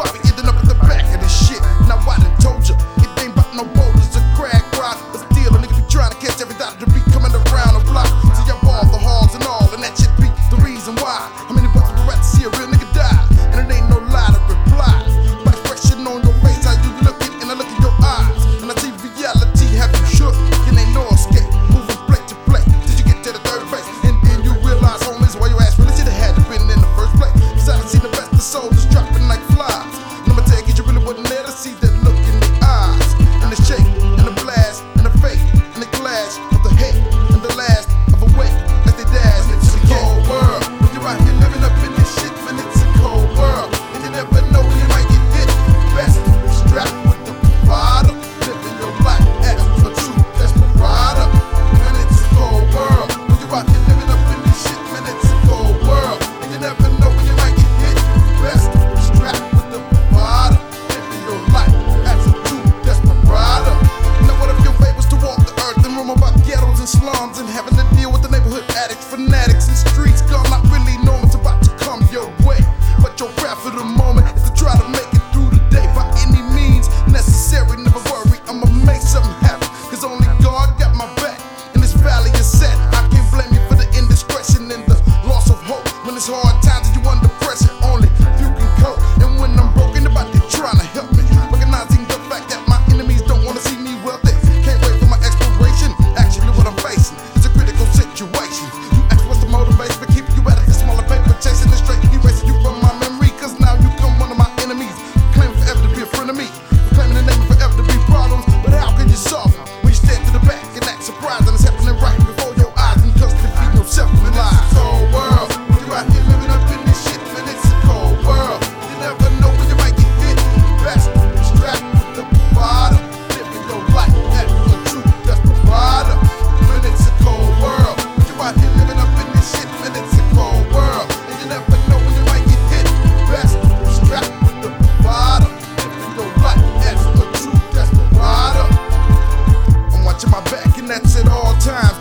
Before I begin to watching my back, and that's at all times.